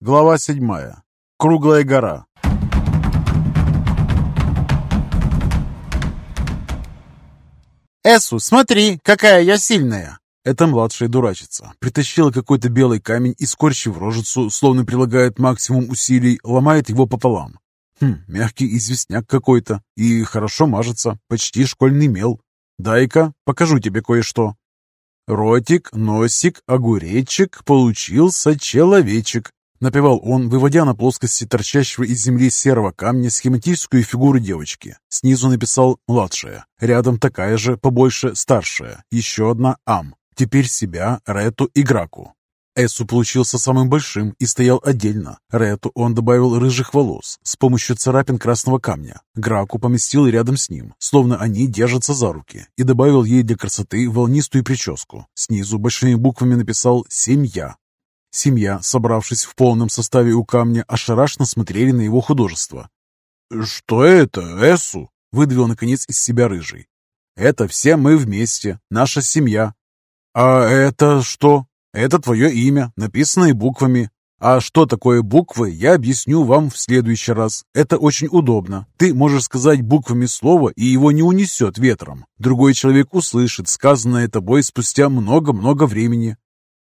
Глава седьмая. Круглая гора. «Эсу, смотри, какая я сильная!» Это младшая дурачица. Притащила какой-то белый камень и, скорчив рожицу, словно прилагает максимум усилий, ломает его пополам. Хм, мягкий известняк какой-то. И хорошо мажется. Почти школьный мел. Дай-ка, покажу тебе кое-что. Ротик, носик, огуречек, получился человечек. Напевал он, выводя на плоскости торчащего из земли серого камня схематическую фигуру девочки. Снизу написал «младшая». Рядом такая же, побольше, старшая. Еще одна «ам». Теперь себя, Рету и Граку. Эсу получился самым большим и стоял отдельно. Рету он добавил рыжих волос с помощью царапин красного камня. Граку поместил рядом с ним, словно они держатся за руки, и добавил ей для красоты волнистую прическу. Снизу большими буквами написал «Семья». Семья, собравшись в полном составе у камня, ошарашенно смотрели на его художество. «Что это, Эсу?» — выдавил наконец из себя рыжий. «Это все мы вместе, наша семья». «А это что?» «Это твое имя, написанное буквами. А что такое буквы, я объясню вам в следующий раз. Это очень удобно. Ты можешь сказать буквами слово, и его не унесет ветром. Другой человек услышит сказанное тобой спустя много-много времени».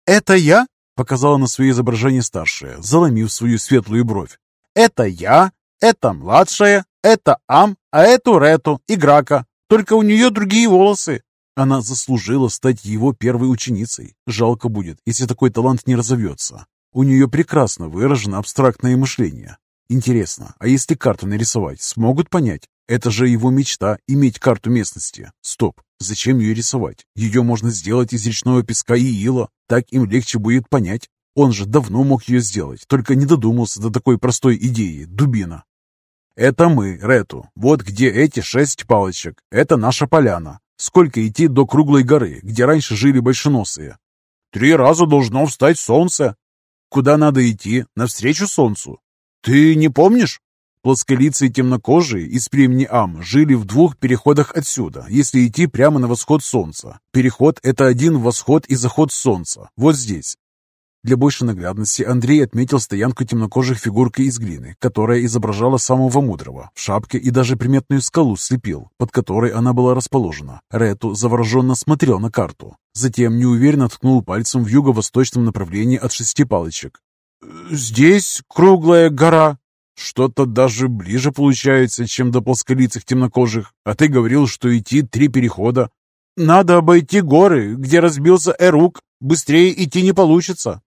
«Это я?» Показала на свое изображение старшая, заломив свою светлую бровь. «Это я, это младшая, это Ам, а это Рету, Играка. Только у нее другие волосы». Она заслужила стать его первой ученицей. Жалко будет, если такой талант не разовьется. У нее прекрасно выражено абстрактное мышление. Интересно, а если карту нарисовать, смогут понять? Это же его мечта – иметь карту местности. Стоп, зачем ее рисовать? Ее можно сделать из речного песка и ила. Так им легче будет понять. Он же давно мог ее сделать, только не додумался до такой простой идеи – дубина. Это мы, Рету. Вот где эти шесть палочек. Это наша поляна. Сколько идти до круглой горы, где раньше жили большеносые? Три раза должно встать солнце. Куда надо идти? Навстречу солнцу. Ты не помнишь? Плосколицые темнокожие из племени Ам жили в двух переходах отсюда, если идти прямо на восход солнца. Переход – это один восход и заход солнца, вот здесь. Для большей наглядности Андрей отметил стоянку темнокожих фигуркой из глины, которая изображала самого мудрого. В шапке и даже приметную скалу слепил, под которой она была расположена. Рету завороженно смотрел на карту. Затем неуверенно ткнул пальцем в юго-восточном направлении от шести палочек. «Здесь круглая гора», что-то даже ближе получается, чем до плосколицых темнокожих. А ты говорил, что идти три перехода. Надо обойти горы, где разбился Эрук. Быстрее идти не получится.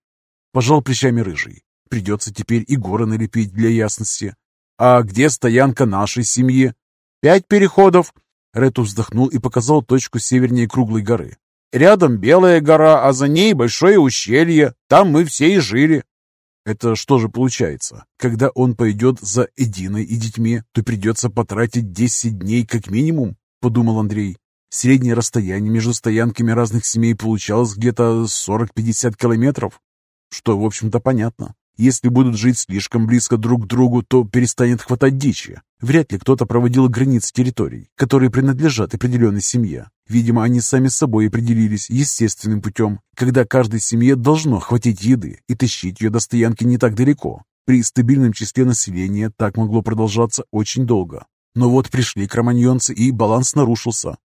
Пожал плечами рыжий. Придется теперь и горы налепить для ясности. А где стоянка нашей семьи? Пять переходов. Рету вздохнул и показал точку севернее круглой горы. Рядом Белая гора, а за ней большое ущелье. Там мы все и жили. Это что же получается? Когда он пойдет за Эдиной и детьми, то придется потратить 10 дней как минимум, подумал Андрей. Среднее расстояние между стоянками разных семей получалось где-то 40-50 километров, что, в общем-то, понятно. Если будут жить слишком близко друг к другу, то перестанет хватать дичи. Вряд ли кто-то проводил границы территорий, которые принадлежат определенной семье. Видимо, они сами собой определились естественным путем, когда каждой семье должно хватить еды, и тащить ее до стоянки не так далеко. При стабильном числе населения так могло продолжаться очень долго. Но вот пришли кроманьонцы, и баланс нарушился.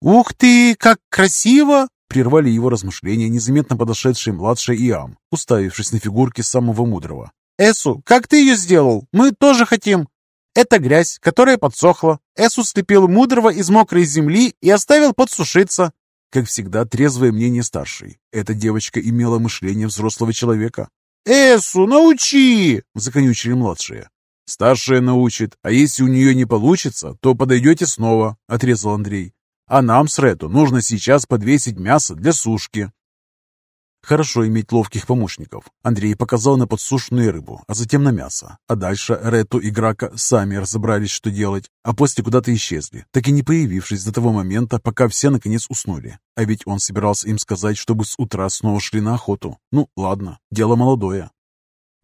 «Ух ты, как красиво!» Прервали его размышления незаметно подошедшие младшая и Ам, уставившись на фигурки самого мудрого. «Эсу, как ты ее сделал? Мы тоже хотим!» «Это грязь, которая подсохла. Эсу слепил мудрого из мокрой земли и оставил подсушиться». Как всегда, трезвое мнение старшей. Эта девочка имела мышление взрослого человека. «Эсу, научи!» — законючили младшие. «Старшая научит, а если у нее не получится, то подойдете снова», — отрезал Андрей. А нам с Рету нужно сейчас подвесить мясо для сушки. Хорошо иметь ловких помощников. Андрей показал на подсушенную рыбу, а затем на мясо. А дальше Рету и Грака сами разобрались, что делать, а после куда-то исчезли, так и не появившись до того момента, пока все наконец уснули. А ведь он собирался им сказать, чтобы с утра снова шли на охоту. Ну, ладно, дело молодое.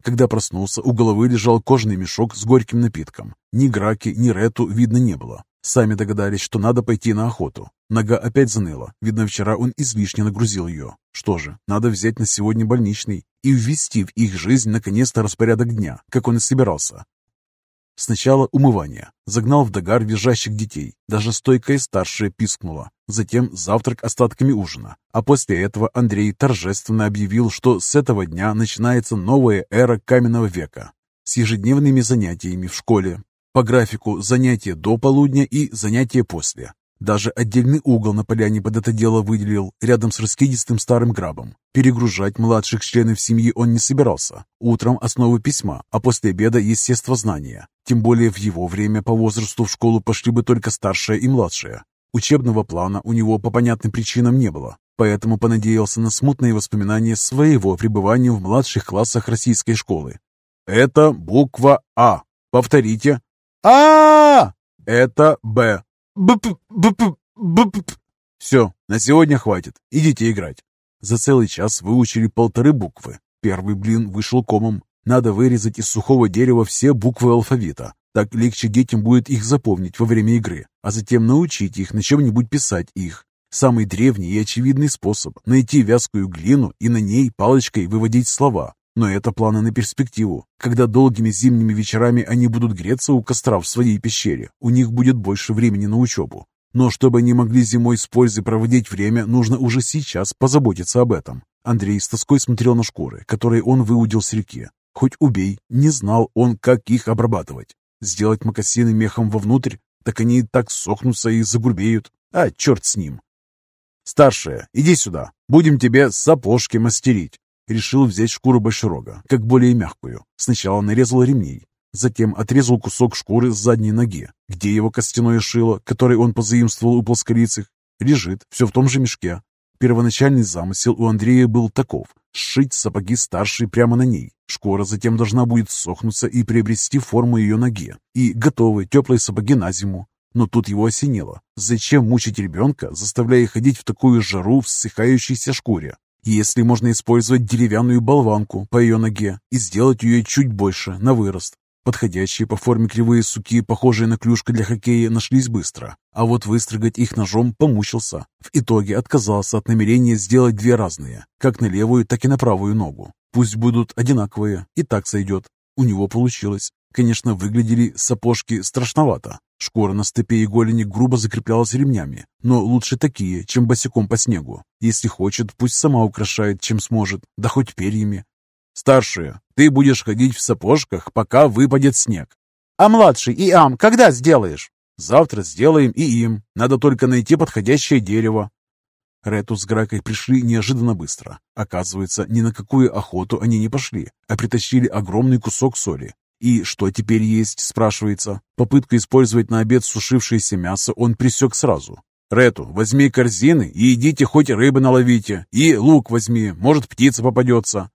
Когда проснулся, у головы лежал кожаный мешок с горьким напитком. Ни Граки, ни Рету видно не было. Сами догадались, что надо пойти на охоту. Нога опять заныла. Видно, вчера он излишне нагрузил ее. Что же, надо взять на сегодня больничный и ввести в их жизнь наконец-то распорядок дня, как он и собирался. Сначала умывание. Загнал в догар визжащих детей. Даже стойкая старшая пискнула. Затем завтрак остатками ужина. А после этого Андрей торжественно объявил, что с этого дня начинается новая эра каменного века. С ежедневными занятиями в школе. По графику занятия до полудня и занятия после. Даже отдельный угол на поляне под это дело выделил, рядом с раскидистым старым грабом. Перегружать младших членов семьи он не собирался. Утром основы письма, а после обеда естествознания. Тем более в его время по возрасту в школу пошли бы только старшая и младшая. Учебного плана у него по понятным причинам не было, поэтому понадеялся на смутные воспоминания своего пребывания в младших классах российской школы. «Это буква А. Повторите». А Это Б. Б-б-б-б-б. Все, на сегодня хватит. Идите играть. За целый час выучили полторы буквы. Первый блин вышел комом. Надо вырезать из сухого дерева все буквы алфавита. Так легче детям будет их запомнить во время игры, а затем научить их на чем-нибудь писать их. Самый древний и очевидный способ – найти вязкую глину и на ней палочкой выводить слова. Но это планы на перспективу. Когда долгими зимними вечерами они будут греться у костра в своей пещере, у них будет больше времени на учебу. Но чтобы они могли зимой с пользой проводить время, нужно уже сейчас позаботиться об этом. Андрей с тоской смотрел на шкуры, которые он выудил с реки. Хоть убей, не знал он, как их обрабатывать. Сделать мокасины мехом вовнутрь, так они так сохнутся и загрубеют. А, черт с ним. Старшая, иди сюда, будем тебе сапожки мастерить. Решил взять шкуру большерога, как более мягкую. Сначала нарезал ремней, затем отрезал кусок шкуры с задней ноги, где его костяное шило, которое он позаимствовал у плосколицых, лежит все в том же мешке. Первоначальный замысел у Андрея был таков – сшить сапоги старшей прямо на ней. Шкура затем должна будет сохнуться и приобрести форму ее ноги. И готовы теплые сапоги на зиму. Но тут его осенило. Зачем мучить ребенка, заставляя ходить в такую жару в ссыхающейся шкуре? Если можно использовать деревянную болванку по ее ноге и сделать ее чуть больше, на вырост. Подходящие по форме кривые суки, похожие на клюшка для хоккея, нашлись быстро. А вот выстрогать их ножом помучился. В итоге отказался от намерения сделать две разные, как на левую, так и на правую ногу. Пусть будут одинаковые, и так сойдет. У него получилось. Конечно, выглядели сапожки страшновато. Шкура на степе и голени грубо закреплялась ремнями, но лучше такие, чем босиком по снегу. Если хочет, пусть сама украшает, чем сможет, да хоть перьями. Старшая, ты будешь ходить в сапожках, пока выпадет снег. А младший и Ам когда сделаешь? Завтра сделаем и им. Надо только найти подходящее дерево. Рету с Гракой пришли неожиданно быстро. Оказывается, ни на какую охоту они не пошли, а притащили огромный кусок соли. И что теперь есть, спрашивается. Попытку использовать на обед сушившееся мясо он присек сразу. «Рету, возьми корзины и идите хоть рыбы наловите. И лук возьми, может, птица попадется».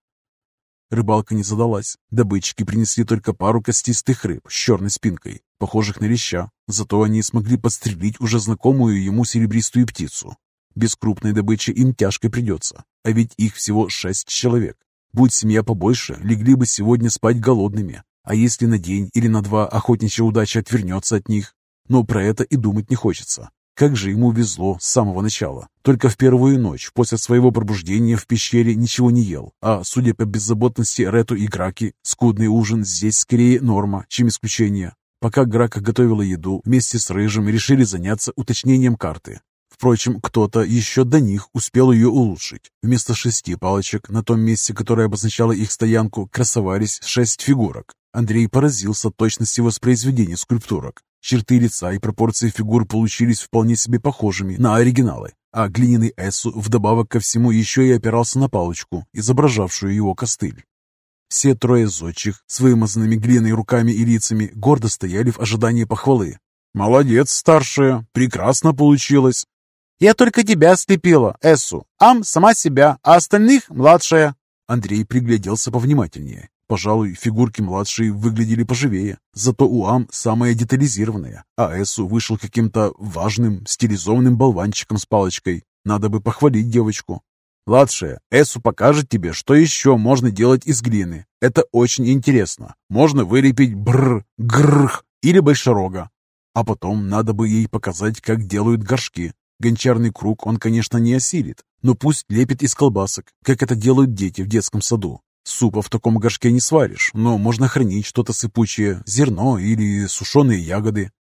Рыбалка не задалась. Добытчики принесли только пару костистых рыб с черной спинкой, похожих на леща. Зато они смогли подстрелить уже знакомую ему серебристую птицу. Без крупной добычи им тяжко придется, а ведь их всего шесть человек. Будь семья побольше, легли бы сегодня спать голодными. А если на день или на два охотничья удача отвернется от них? Но про это и думать не хочется. Как же ему везло с самого начала. Только в первую ночь после своего пробуждения в пещере ничего не ел, а, судя по беззаботности Рету и Граки, скудный ужин здесь скорее норма, чем исключение. Пока Грака готовила еду, вместе с Рыжим решили заняться уточнением карты. Впрочем, кто-то еще до них успел ее улучшить. Вместо шести палочек на том месте, которое обозначало их стоянку, красовались шесть фигурок. Андрей поразился точности воспроизведения скульптурок. Черты лица и пропорции фигур получились вполне себе похожими на оригиналы, а глиняный Эссу вдобавок ко всему еще и опирался на палочку, изображавшую его костыль. Все трое зодчих с вымазанными глиной руками и лицами гордо стояли в ожидании похвалы. «Молодец, старшая! Прекрасно получилось!» «Я только тебя слепила, Эссу. Ам сама себя, а остальных младшая». Андрей пригляделся повнимательнее Пожалуй, фигурки младшие выглядели поживее, зато Уам самая детализированная, а Эсу вышел каким-то важным, стилизованным болванчиком с палочкой. Надо бы похвалить девочку. Младшая, Эсу покажет тебе, что еще можно делать из глины. Это очень интересно. Можно вылепить бр, грх или большерога. А потом надо бы ей показать, как делают горшки. Гончарный круг он, конечно, не осилит, но пусть лепит из колбасок, как это делают дети в детском саду. Супа в таком горшке не сваришь, но можно хранить что-то сыпучее, зерно или сушеные ягоды.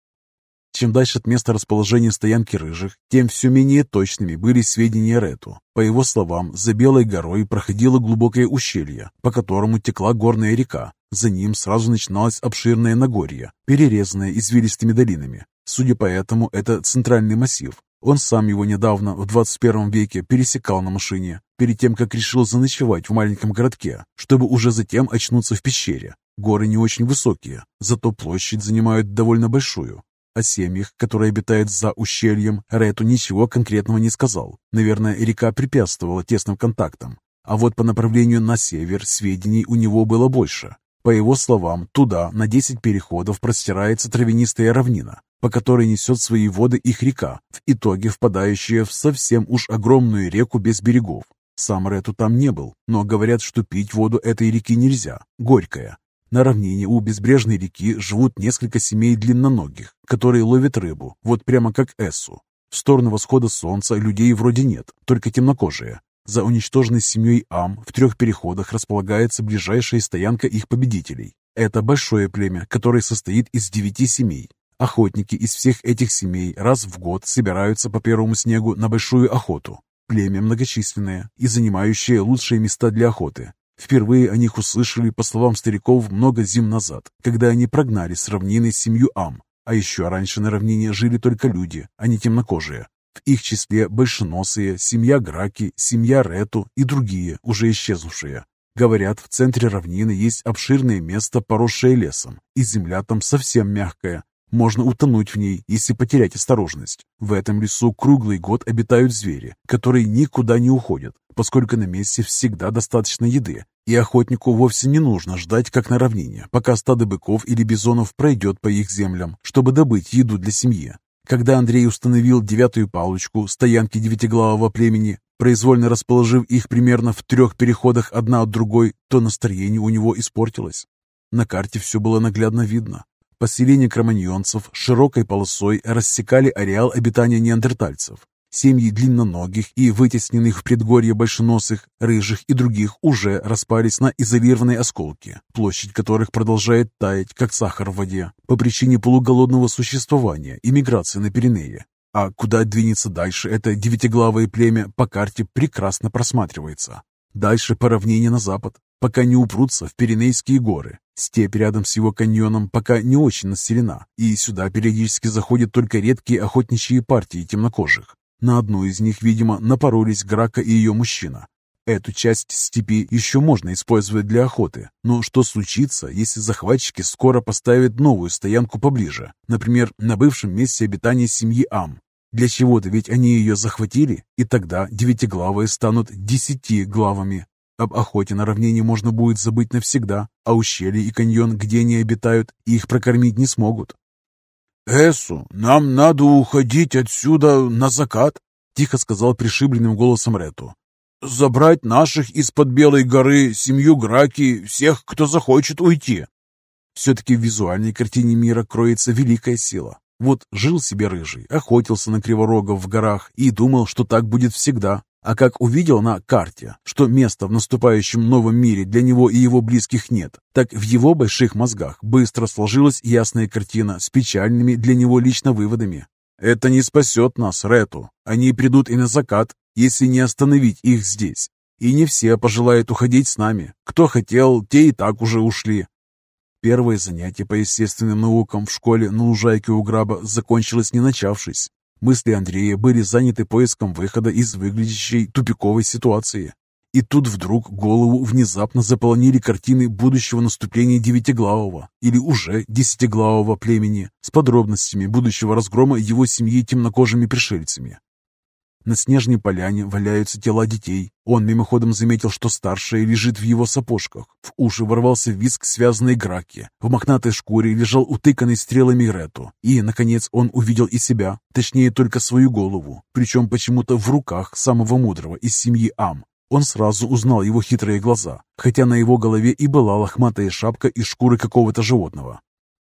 Чем дальше от места расположения стоянки рыжих, тем все менее точными были сведения Рету. По его словам, за Белой горой проходило глубокое ущелье, по которому текла горная река. За ним сразу начиналось обширное Нагорье, перерезанное извилистыми долинами. Судя по этому, это центральный массив. Он сам его недавно, в 21 веке, пересекал на машине, перед тем, как решил заночевать в маленьком городке, чтобы уже затем очнуться в пещере. Горы не очень высокие, зато площадь занимают довольно большую. О семьях, которые обитают за ущельем, Рету ничего конкретного не сказал. Наверное, река препятствовала тесным контактам. А вот по направлению на север сведений у него было больше. По его словам, туда на 10 переходов простирается травянистая равнина, по которой несет свои воды их река, в итоге впадающая в совсем уж огромную реку без берегов. Сам Рету там не был, но говорят, что пить воду этой реки нельзя, горькая. На равнине у безбрежной реки живут несколько семей длинноногих, которые ловят рыбу, вот прямо как Эссу. В сторону восхода солнца людей вроде нет, только темнокожие. За уничтоженной семьей Ам в трех переходах располагается ближайшая стоянка их победителей. Это большое племя, которое состоит из девяти семей. Охотники из всех этих семей раз в год собираются по первому снегу на большую охоту. Племя многочисленное и занимающее лучшие места для охоты. Впервые о них услышали, по словам стариков, много зим назад, когда они прогнали с равнины семью Ам. А еще раньше на равнине жили только люди, а не темнокожие. В их числе большеносые, семья Граки, семья Рету и другие, уже исчезнувшие. Говорят, в центре равнины есть обширное место, поросшее лесом, и земля там совсем мягкая. Можно утонуть в ней, если потерять осторожность. В этом лесу круглый год обитают звери, которые никуда не уходят, поскольку на месте всегда достаточно еды, и охотнику вовсе не нужно ждать, как на равнине, пока стадо быков или бизонов пройдет по их землям, чтобы добыть еду для семьи. Когда Андрей установил девятую палочку стоянки девятиглавого племени, произвольно расположив их примерно в трех переходах одна от другой, то настроение у него испортилось. На карте все было наглядно видно. Поселения кроманьонцев широкой полосой рассекали ареал обитания неандертальцев. Семьи длинноногих и вытесненных в предгорье большеносых, рыжих и других уже распались на изолированные осколки, площадь которых продолжает таять, как сахар в воде, по причине полуголодного существования и миграции на Пиренее. А куда двинется дальше это девятиглавое племя по карте прекрасно просматривается. Дальше по равнине на запад, пока не упрутся в Пиренейские горы. Степь рядом с его каньоном пока не очень населена, и сюда периодически заходят только редкие охотничьи партии темнокожих. На одну из них, видимо, напоролись Грака и ее мужчина. Эту часть степи еще можно использовать для охоты, но что случится, если захватчики скоро поставят новую стоянку поближе, например, на бывшем месте обитания семьи Ам? Для чего-то ведь они ее захватили, и тогда девятиглавые станут десяти главами. Об охоте на равнине можно будет забыть навсегда, а ущелье и каньон, где они обитают, их прокормить не смогут. «Эсу, нам надо уходить отсюда на закат», — тихо сказал пришибленным голосом Рету. «Забрать наших из-под Белой горы, семью Граки, всех, кто захочет уйти». Все-таки в визуальной картине мира кроется великая сила. Вот жил себе рыжий, охотился на криворогов в горах и думал, что так будет всегда. А как увидел на карте, что места в наступающем новом мире для него и его близких нет, так в его больших мозгах быстро сложилась ясная картина с печальными для него лично выводами. «Это не спасет нас, Рету. Они придут и на закат, если не остановить их здесь. И не все пожелают уходить с нами. Кто хотел, те и так уже ушли. Первое занятие по естественным наукам в школе на лужайке у граба закончилось не начавшись. Мысли Андрея были заняты поиском выхода из выглядящей тупиковой ситуации. И тут вдруг голову внезапно заполонили картины будущего наступления девятиглавого или уже десятиглавого племени с подробностями будущего разгрома его семьи темнокожими пришельцами. На снежной поляне валяются тела детей. Он мимоходом заметил, что старшая лежит в его сапожках. В уши ворвался виск связанной граки. В мохнатой шкуре лежал утыканный стрелами Рету. И, наконец, он увидел и себя, точнее, только свою голову, причем почему-то в руках самого мудрого из семьи Ам. Он сразу узнал его хитрые глаза, хотя на его голове и была лохматая шапка из шкуры какого-то животного.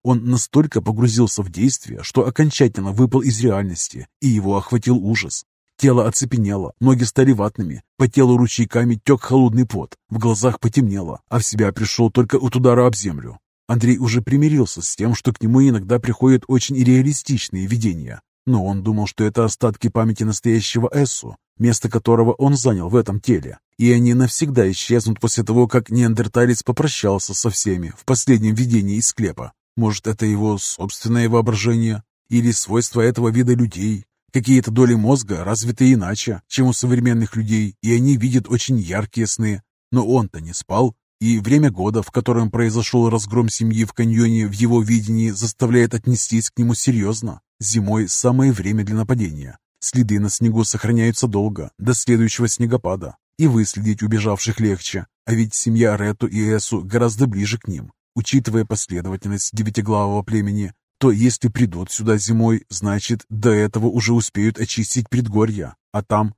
Он настолько погрузился в действие, что окончательно выпал из реальности, и его охватил ужас. Тело оцепенело, ноги стали ватными, по телу ручейками тек холодный пот, в глазах потемнело, а в себя пришел только от удара об землю. Андрей уже примирился с тем, что к нему иногда приходят очень реалистичные видения, но он думал, что это остатки памяти настоящего Эссу, место которого он занял в этом теле, и они навсегда исчезнут после того, как неандерталец попрощался со всеми в последнем видении из склепа. Может, это его собственное воображение или свойства этого вида людей? Какие-то доли мозга развиты иначе, чем у современных людей, и они видят очень яркие сны. Но он-то не спал, и время года, в котором произошел разгром семьи в каньоне, в его видении заставляет отнестись к нему серьезно. Зимой самое время для нападения. Следы на снегу сохраняются долго, до следующего снегопада, и выследить убежавших легче, а ведь семья Рету и Эсу гораздо ближе к ним. Учитывая последовательность девятиглавого племени, то если придут сюда зимой, значит, до этого уже успеют очистить предгорья, а там...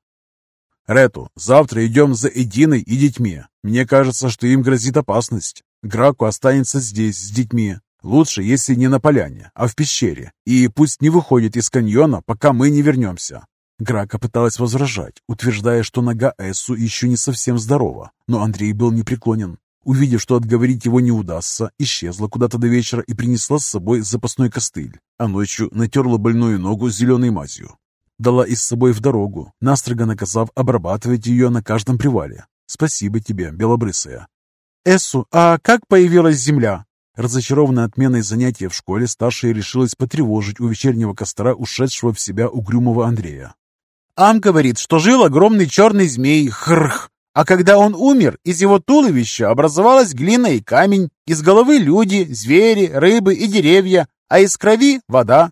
Рету, завтра идем за Эдиной и детьми. Мне кажется, что им грозит опасность. Граку останется здесь с детьми. Лучше, если не на поляне, а в пещере. И пусть не выходит из каньона, пока мы не вернемся. Грака пыталась возражать, утверждая, что нога Эссу еще не совсем здорова, но Андрей был непреклонен. Увидев, что отговорить его не удастся, исчезла куда-то до вечера и принесла с собой запасной костыль, а ночью натерла больную ногу зеленой мазью. Дала из собой в дорогу, настрого наказав обрабатывать ее на каждом привале. «Спасибо тебе, белобрысая». «Эссу, а как появилась земля?» Разочарованная отменой занятия в школе, старшая решилась потревожить у вечернего костра ушедшего в себя угрюмого Андрея. «Ам говорит, что жил огромный черный змей, хрх, а когда он умер, из его туловища образовалась глина и камень, из головы люди, звери, рыбы и деревья, а из крови — вода.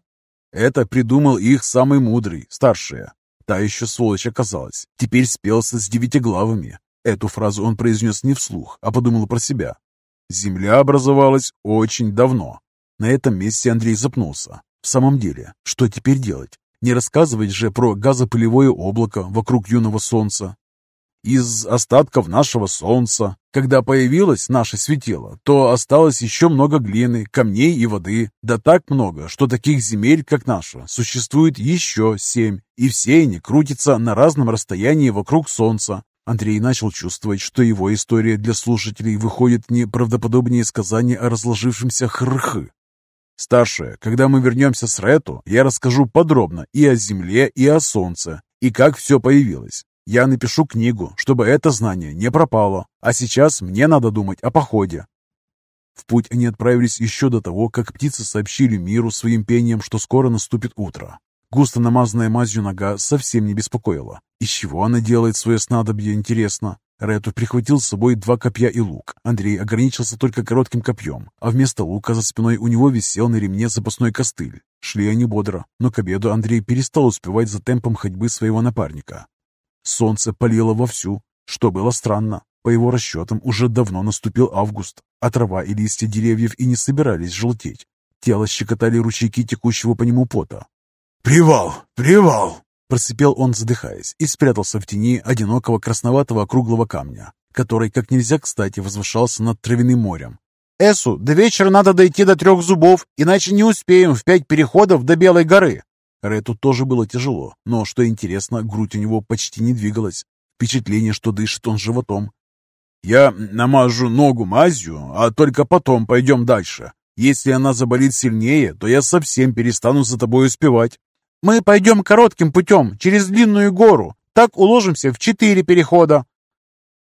Это придумал их самый мудрый, старшая. Та еще сволочь оказалась. Теперь спелся с девятиглавыми. Эту фразу он произнес не вслух, а подумал про себя. Земля образовалась очень давно. На этом месте Андрей запнулся. В самом деле, что теперь делать? Не рассказывать же про газопылевое облако вокруг юного солнца, из остатков нашего Солнца. Когда появилось наше светило, то осталось еще много глины, камней и воды. Да так много, что таких земель, как наша, существует еще семь, и все они крутятся на разном расстоянии вокруг Солнца. Андрей начал чувствовать, что его история для слушателей выходит не правдоподобнее сказания о разложившемся хрхы. Старшая, когда мы вернемся с Рету, я расскажу подробно и о Земле, и о Солнце, и как все появилось. Я напишу книгу, чтобы это знание не пропало, а сейчас мне надо думать о походе. В путь они отправились еще до того, как птицы сообщили миру своим пением, что скоро наступит утро. Густо намазанная мазью нога совсем не беспокоила. Из чего она делает свое снадобье, интересно? Рету прихватил с собой два копья и лук. Андрей ограничился только коротким копьем, а вместо лука за спиной у него висел на ремне запасной костыль. Шли они бодро, но к обеду Андрей перестал успевать за темпом ходьбы своего напарника. Солнце палило вовсю, что было странно. По его расчетам, уже давно наступил август, а трава и листья деревьев и не собирались желтеть. Тело щекотали ручейки текущего по нему пота. «Привал! Привал!» Просыпел он, задыхаясь, и спрятался в тени одинокого красноватого круглого камня, который как нельзя кстати возвышался над травяным морем. «Эсу, до вечера надо дойти до трех зубов, иначе не успеем в пять переходов до Белой горы!» Рету тоже было тяжело, но, что интересно, грудь у него почти не двигалась. Впечатление, что дышит он животом. «Я намажу ногу мазью, а только потом пойдем дальше. Если она заболит сильнее, то я совсем перестану за тобой успевать». «Мы пойдем коротким путем, через длинную гору. Так уложимся в четыре перехода».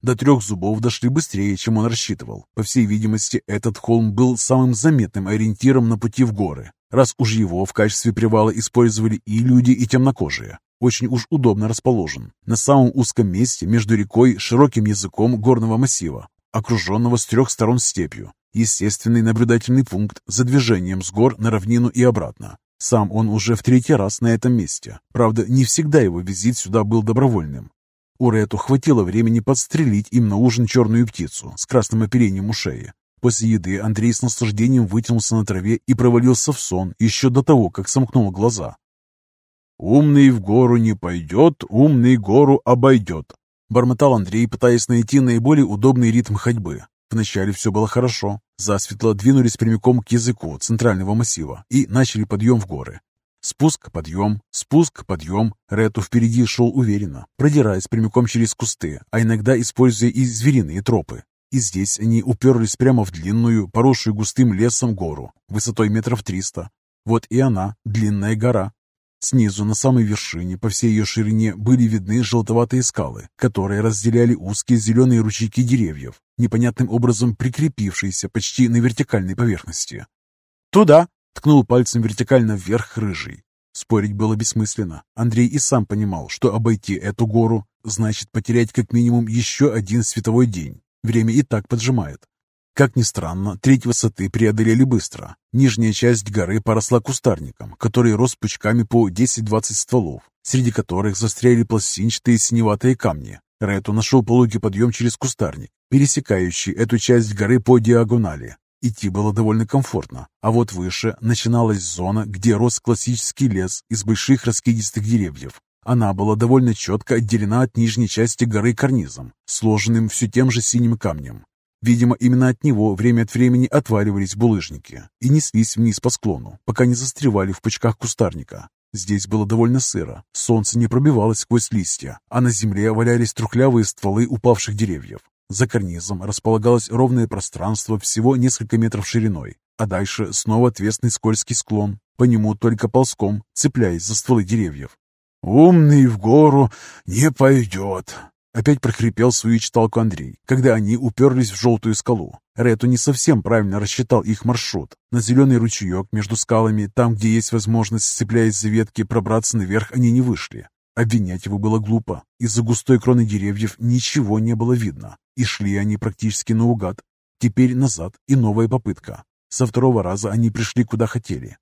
До трех зубов дошли быстрее, чем он рассчитывал. По всей видимости, этот холм был самым заметным ориентиром на пути в горы раз уж его в качестве привала использовали и люди, и темнокожие. Очень уж удобно расположен, на самом узком месте между рекой широким языком горного массива, окруженного с трех сторон степью. Естественный наблюдательный пункт за движением с гор на равнину и обратно. Сам он уже в третий раз на этом месте. Правда, не всегда его визит сюда был добровольным. У Рету хватило времени подстрелить им на ужин черную птицу с красным оперением у шеи, После еды Андрей с наслаждением вытянулся на траве и провалился в сон еще до того, как сомкнул глаза. «Умный в гору не пойдет, умный гору обойдет», — бормотал Андрей, пытаясь найти наиболее удобный ритм ходьбы. Вначале все было хорошо. Засветло двинулись прямиком к языку центрального массива и начали подъем в горы. Спуск, подъем, спуск, подъем. Рету впереди шел уверенно, продираясь прямиком через кусты, а иногда используя и звериные тропы. И здесь они уперлись прямо в длинную, поросшую густым лесом гору, высотой метров триста. Вот и она, длинная гора. Снизу, на самой вершине, по всей ее ширине, были видны желтоватые скалы, которые разделяли узкие зеленые ручейки деревьев, непонятным образом прикрепившиеся почти на вертикальной поверхности. «Туда!» — ткнул пальцем вертикально вверх рыжий. Спорить было бессмысленно. Андрей и сам понимал, что обойти эту гору значит потерять как минимум еще один световой день. Время и так поджимает. Как ни странно, треть высоты преодолели быстро. Нижняя часть горы поросла кустарником, который рос пучками по 10-20 стволов, среди которых застряли пластинчатые синеватые камни. Рету нашел пологий подъем через кустарник, пересекающий эту часть горы по диагонали. Идти было довольно комфортно, а вот выше начиналась зона, где рос классический лес из больших раскидистых деревьев. Она была довольно четко отделена от нижней части горы карнизом, сложенным все тем же синим камнем. Видимо, именно от него время от времени отваливались булыжники и неслись вниз по склону, пока не застревали в пучках кустарника. Здесь было довольно сыро, солнце не пробивалось сквозь листья, а на земле валялись трухлявые стволы упавших деревьев. За карнизом располагалось ровное пространство всего несколько метров шириной, а дальше снова отвесный скользкий склон, по нему только ползком, цепляясь за стволы деревьев. «Умный в гору не пойдет», Опять прохрипел свою читалку Андрей, когда они уперлись в желтую скалу. Рету не совсем правильно рассчитал их маршрут. На зеленый ручеек между скалами, там, где есть возможность, цепляясь за ветки, пробраться наверх, они не вышли. Обвинять его было глупо. Из-за густой кроны деревьев ничего не было видно. И шли они практически наугад. Теперь назад и новая попытка. Со второго раза они пришли куда хотели.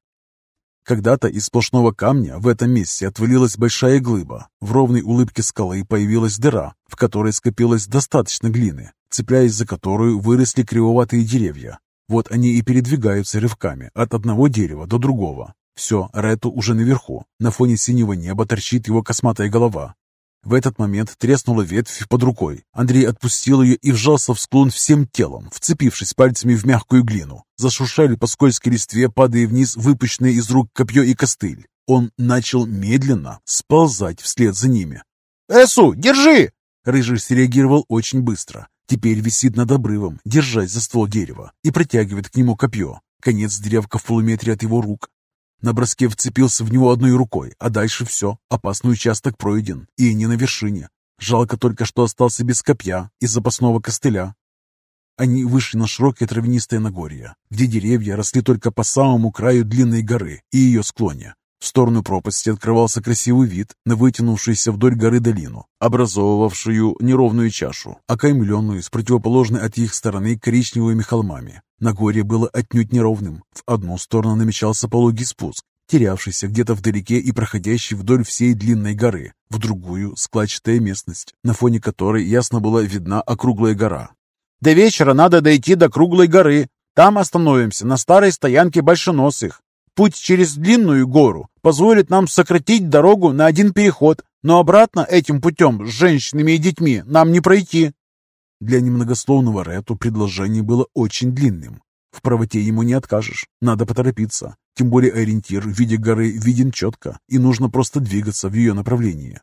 Когда-то из сплошного камня в этом месте отвалилась большая глыба. В ровной улыбке скалы появилась дыра, в которой скопилось достаточно глины, цепляясь за которую выросли кривоватые деревья. Вот они и передвигаются рывками от одного дерева до другого. Все, Рету уже наверху. На фоне синего неба торчит его косматая голова. В этот момент треснула ветвь под рукой. Андрей отпустил ее и вжался в склон всем телом, вцепившись пальцами в мягкую глину. Зашуршали по скользкой листве, падая вниз выпущенные из рук копье и костыль. Он начал медленно сползать вслед за ними. «Эсу, держи!» Рыжий среагировал очень быстро. Теперь висит над обрывом, держась за ствол дерева, и протягивает к нему копье. Конец древка в полуметре от его рук. На броске вцепился в него одной рукой, а дальше все, опасный участок пройден, и не на вершине. Жалко только, что остался без копья и запасного костыля. Они вышли на широкое травянистое Нагорье, где деревья росли только по самому краю длинной горы и ее склоне. В сторону пропасти открывался красивый вид на вытянувшуюся вдоль горы долину, образовывавшую неровную чашу, окаймленную с противоположной от их стороны коричневыми холмами. Нагорье было отнюдь неровным. В одну сторону намечался пологий спуск, терявшийся где-то вдалеке и проходящий вдоль всей длинной горы, в другую – складчатая местность, на фоне которой ясно была видна округлая гора. «До вечера надо дойти до круглой горы. Там остановимся, на старой стоянке большеносых. Путь через длинную гору позволит нам сократить дорогу на один переход, но обратно этим путем с женщинами и детьми нам не пройти. Для немногословного Рету предложение было очень длинным. В правоте ему не откажешь, надо поторопиться. Тем более ориентир в виде горы виден четко, и нужно просто двигаться в ее направлении.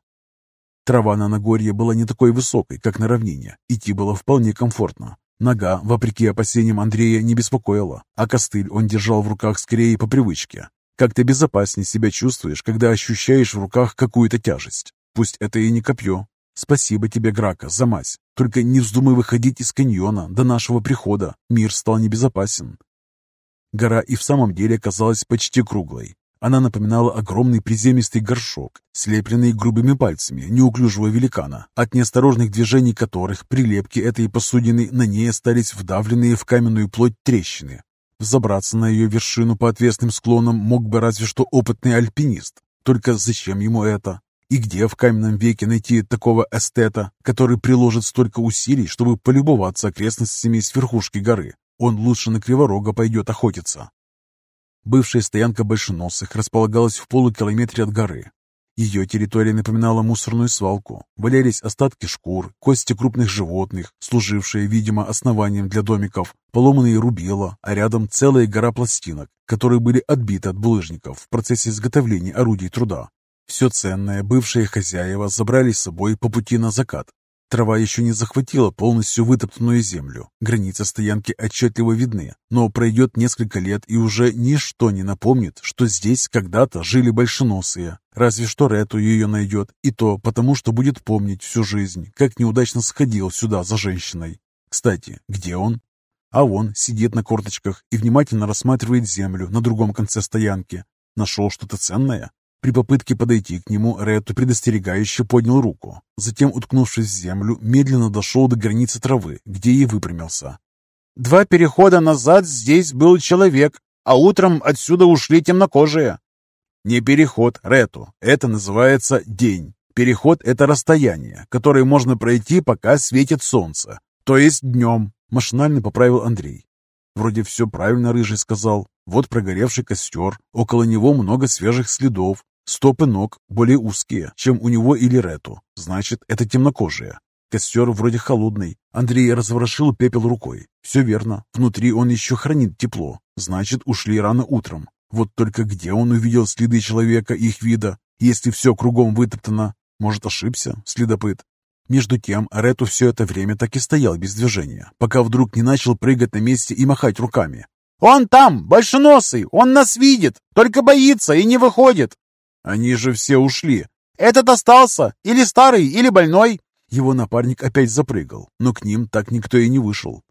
Трава на Нагорье была не такой высокой, как на равнине. Идти было вполне комфортно. Нога, вопреки опасениям Андрея, не беспокоила, а костыль он держал в руках скорее по привычке. Как ты безопаснее себя чувствуешь, когда ощущаешь в руках какую-то тяжесть. Пусть это и не копье, Спасибо тебе, Грака, за мазь. Только не вздумай выходить из каньона до нашего прихода. Мир стал небезопасен. Гора и в самом деле казалась почти круглой. Она напоминала огромный приземистый горшок, слепленный грубыми пальцами неуклюжего великана, от неосторожных движений которых прилепки этой посудины на ней остались вдавленные в каменную плоть трещины. Взобраться на ее вершину по отвесным склонам мог бы разве что опытный альпинист. Только зачем ему это? И где в каменном веке найти такого эстета, который приложит столько усилий, чтобы полюбоваться окрестностями с верхушки горы? Он лучше на Криворога пойдет охотиться. Бывшая стоянка большеносых располагалась в полукилометре от горы. Ее территория напоминала мусорную свалку. Валялись остатки шкур, кости крупных животных, служившие, видимо, основанием для домиков, поломанные рубила, а рядом целая гора пластинок, которые были отбиты от булыжников в процессе изготовления орудий труда. Все ценное бывшие хозяева забрали с собой по пути на закат, Трава еще не захватила полностью вытоптанную землю. Границы стоянки отчетливо видны, но пройдет несколько лет и уже ничто не напомнит, что здесь когда-то жили большеносые. Разве что Рету ее найдет, и то потому, что будет помнить всю жизнь, как неудачно сходил сюда за женщиной. Кстати, где он? А он сидит на корточках и внимательно рассматривает землю на другом конце стоянки. Нашел что-то ценное? При попытке подойти к нему, Рету предостерегающе поднял руку. Затем, уткнувшись в землю, медленно дошел до границы травы, где и выпрямился. «Два перехода назад здесь был человек, а утром отсюда ушли темнокожие». «Не переход, Рету. Это называется день. Переход — это расстояние, которое можно пройти, пока светит солнце. То есть днем», — машинально поправил Андрей. Вроде все правильно Рыжий сказал. Вот прогоревший костер, около него много свежих следов, Стопы ног более узкие, чем у него или Рету. Значит, это темнокожие. Костер вроде холодный. Андрей разворошил пепел рукой. Все верно. Внутри он еще хранит тепло. Значит, ушли рано утром. Вот только где он увидел следы человека их вида, если все кругом вытоптано? Может, ошибся следопыт? Между тем, Рету все это время так и стоял без движения, пока вдруг не начал прыгать на месте и махать руками. «Он там, большеносый! Он нас видит! Только боится и не выходит!» Они же все ушли. Этот остался, или старый, или больной. Его напарник опять запрыгал, но к ним так никто и не вышел.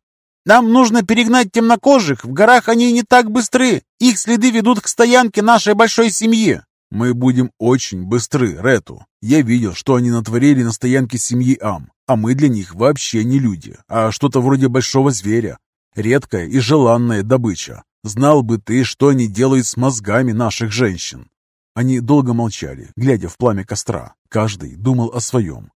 Нам нужно перегнать темнокожих, в горах они не так быстры. Их следы ведут к стоянке нашей большой семьи. Мы будем очень быстры, Рету. Я видел, что они натворили на стоянке семьи Ам, а мы для них вообще не люди, а что-то вроде большого зверя. Редкая и желанная добыча. Знал бы ты, что они делают с мозгами наших женщин. Они долго молчали, глядя в пламя костра. Каждый думал о своем.